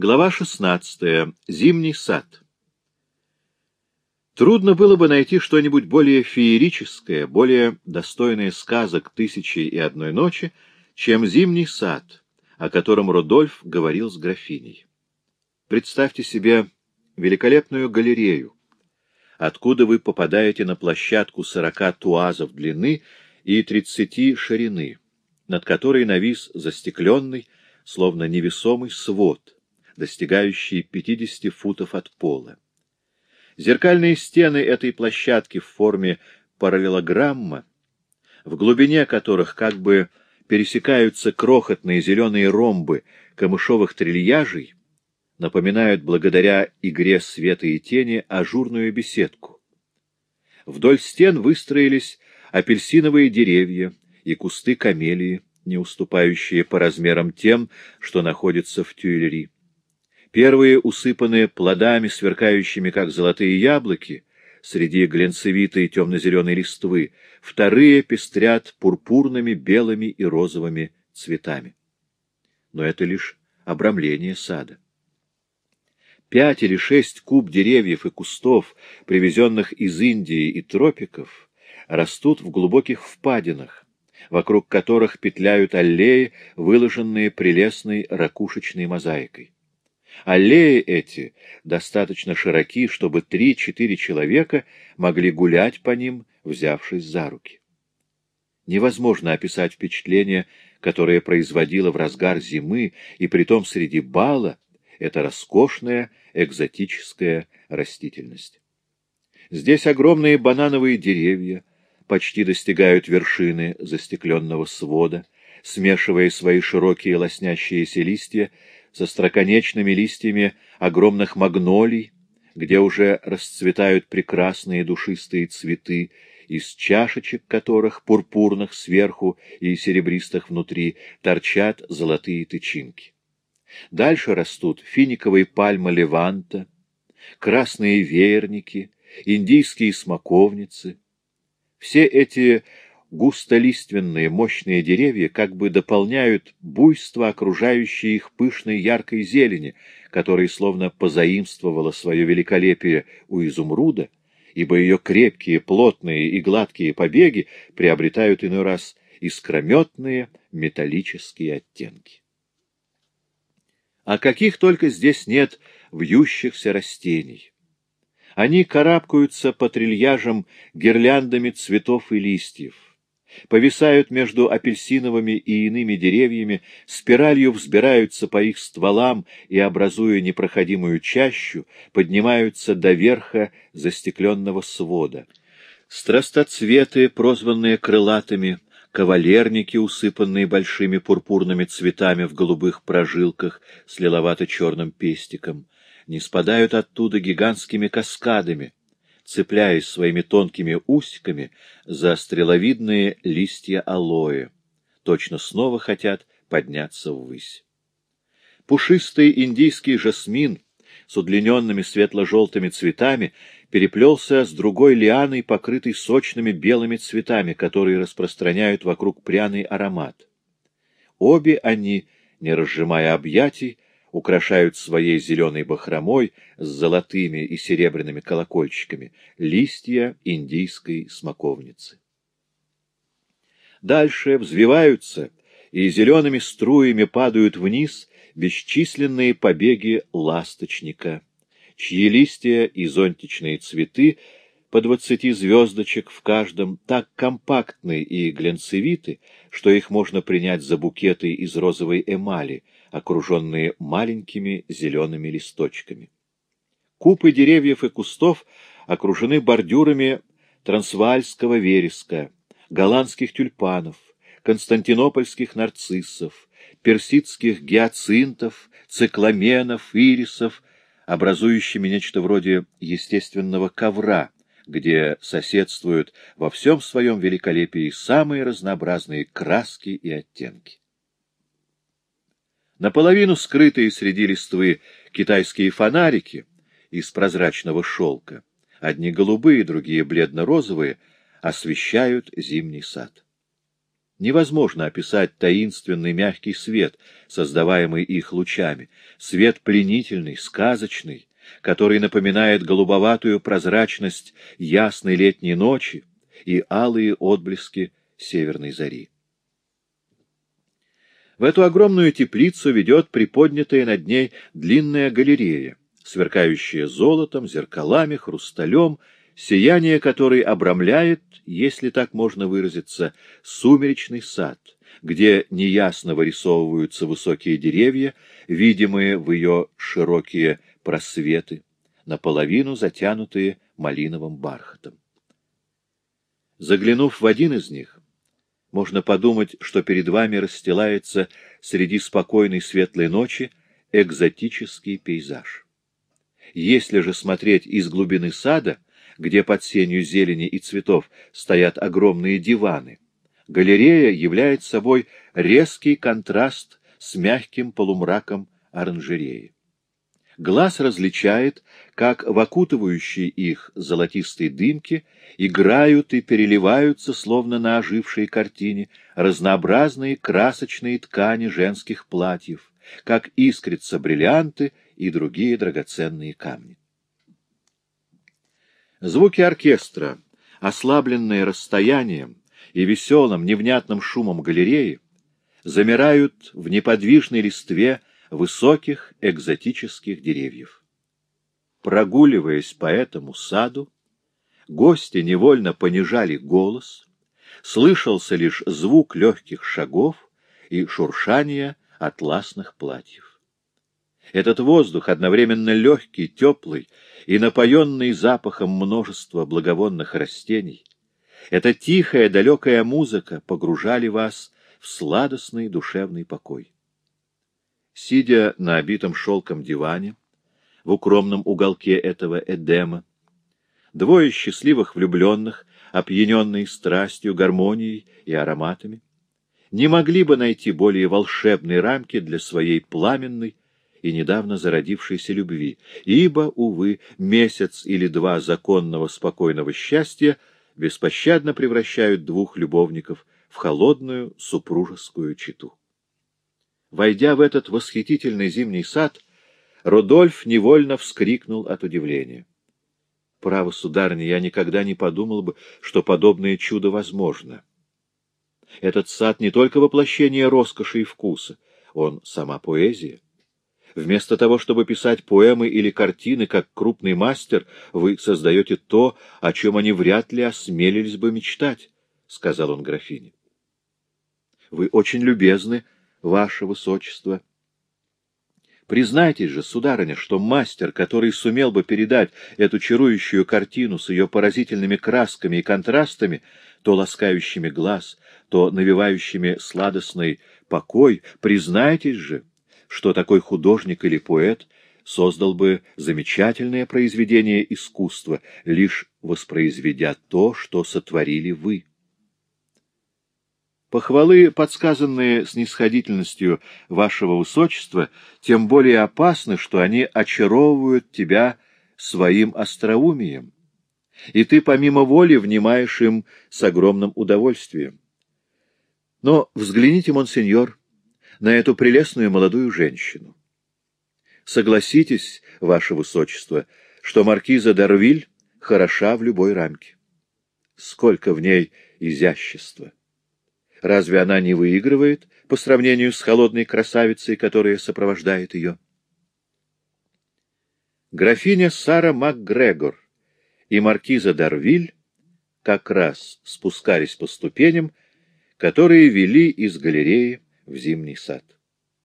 Глава 16. Зимний сад. Трудно было бы найти что-нибудь более феерическое, более достойное сказок «Тысячи и одной ночи», чем зимний сад, о котором Рудольф говорил с графиней. Представьте себе великолепную галерею, откуда вы попадаете на площадку сорока туазов длины и тридцати ширины, над которой навис застекленный, словно невесомый свод — достигающие 50 футов от пола. Зеркальные стены этой площадки в форме параллелограмма, в глубине которых как бы пересекаются крохотные зеленые ромбы камышовых трильяжей, напоминают благодаря игре света и тени ажурную беседку. Вдоль стен выстроились апельсиновые деревья и кусты камелии, не уступающие по размерам тем, что находятся в Тюильри. Первые усыпаны плодами, сверкающими, как золотые яблоки, среди глянцевитой темно-зеленой листвы, вторые пестрят пурпурными, белыми и розовыми цветами. Но это лишь обрамление сада. Пять или шесть куб деревьев и кустов, привезенных из Индии и тропиков, растут в глубоких впадинах, вокруг которых петляют аллеи, выложенные прелестной ракушечной мозаикой. Аллеи эти достаточно широки, чтобы три-четыре человека могли гулять по ним, взявшись за руки. Невозможно описать впечатление, которое производило в разгар зимы, и притом среди бала, эта роскошная экзотическая растительность. Здесь огромные банановые деревья почти достигают вершины застекленного свода, смешивая свои широкие лоснящиеся листья со строконечными листьями огромных магнолий, где уже расцветают прекрасные душистые цветы, из чашечек которых, пурпурных сверху и серебристых внутри, торчат золотые тычинки. Дальше растут финиковые пальмы леванта, красные веерники, индийские смоковницы. Все эти густолиственные мощные деревья как бы дополняют буйство окружающей их пышной яркой зелени, которая словно позаимствовала свое великолепие у изумруда, ибо ее крепкие, плотные и гладкие побеги приобретают иной раз искрометные металлические оттенки. А каких только здесь нет вьющихся растений! Они карабкаются по трильяжам гирляндами цветов и листьев, повисают между апельсиновыми и иными деревьями, спиралью взбираются по их стволам и, образуя непроходимую чащу, поднимаются до верха застекленного свода. Страстоцветы, прозванные крылатыми, кавалерники, усыпанные большими пурпурными цветами в голубых прожилках с лиловато-черным пестиком, не спадают оттуда гигантскими каскадами, цепляясь своими тонкими усиками за стреловидные листья алоэ. Точно снова хотят подняться ввысь. Пушистый индийский жасмин с удлиненными светло-желтыми цветами переплелся с другой лианой, покрытой сочными белыми цветами, которые распространяют вокруг пряный аромат. Обе они, не разжимая объятий, украшают своей зеленой бахромой с золотыми и серебряными колокольчиками листья индийской смоковницы. Дальше взвиваются и зелеными струями падают вниз бесчисленные побеги ласточника, чьи листья и зонтичные цветы по двадцати звездочек в каждом так компактны и глянцевиты, что их можно принять за букеты из розовой эмали — окруженные маленькими зелеными листочками. Купы деревьев и кустов окружены бордюрами трансвальского вереска, голландских тюльпанов, константинопольских нарциссов, персидских гиацинтов, цикламенов, ирисов, образующими нечто вроде естественного ковра, где соседствуют во всем своем великолепии самые разнообразные краски и оттенки. Наполовину скрытые среди листвы китайские фонарики из прозрачного шелка, одни голубые, другие бледно-розовые, освещают зимний сад. Невозможно описать таинственный мягкий свет, создаваемый их лучами, свет пленительный, сказочный, который напоминает голубоватую прозрачность ясной летней ночи и алые отблески северной зари. В эту огромную теплицу ведет приподнятая над ней длинная галерея, сверкающая золотом, зеркалами, хрусталем, сияние которой обрамляет, если так можно выразиться, сумеречный сад, где неясно вырисовываются высокие деревья, видимые в ее широкие просветы, наполовину затянутые малиновым бархатом. Заглянув в один из них, можно подумать, что перед вами расстилается среди спокойной светлой ночи экзотический пейзаж. Если же смотреть из глубины сада, где под сенью зелени и цветов стоят огромные диваны, галерея является собой резкий контраст с мягким полумраком оранжереи. Глаз различает, как в окутывающей их золотистой дымке играют и переливаются, словно на ожившей картине, разнообразные красочные ткани женских платьев, как искрятся бриллианты и другие драгоценные камни. Звуки оркестра, ослабленные расстоянием и веселым, невнятным шумом галереи, замирают в неподвижной листве высоких экзотических деревьев. Прогуливаясь по этому саду, гости невольно понижали голос, слышался лишь звук легких шагов и шуршание атласных платьев. Этот воздух, одновременно легкий, теплый и напоенный запахом множества благовонных растений, эта тихая далекая музыка погружали вас в сладостный душевный покой. Сидя на обитом шелком диване, в укромном уголке этого Эдема, двое счастливых влюбленных, опьяненные страстью, гармонией и ароматами, не могли бы найти более волшебной рамки для своей пламенной и недавно зародившейся любви, ибо, увы, месяц или два законного спокойного счастья беспощадно превращают двух любовников в холодную супружескую читу. Войдя в этот восхитительный зимний сад, Рудольф невольно вскрикнул от удивления. Право, сударыня, я никогда не подумал бы, что подобное чудо возможно. Этот сад не только воплощение роскоши и вкуса, он сама поэзия. Вместо того, чтобы писать поэмы или картины, как крупный мастер, вы создаете то, о чем они вряд ли осмелились бы мечтать, — сказал он графине. — Вы очень любезны, — ваше высочество. Признайтесь же, сударыня, что мастер, который сумел бы передать эту чарующую картину с ее поразительными красками и контрастами, то ласкающими глаз, то навевающими сладостный покой, признайтесь же, что такой художник или поэт создал бы замечательное произведение искусства, лишь воспроизведя то, что сотворили вы. Похвалы, подсказанные снисходительностью вашего высочества, тем более опасны, что они очаровывают тебя своим остроумием, и ты помимо воли внимаешь им с огромным удовольствием. Но взгляните, монсеньор, на эту прелестную молодую женщину. Согласитесь, ваше высочество, что маркиза Дарвиль хороша в любой рамке. Сколько в ней изящества! Разве она не выигрывает по сравнению с холодной красавицей, которая сопровождает ее? Графиня Сара МакГрегор и маркиза Дарвиль как раз спускались по ступеням, которые вели из галереи в зимний сад.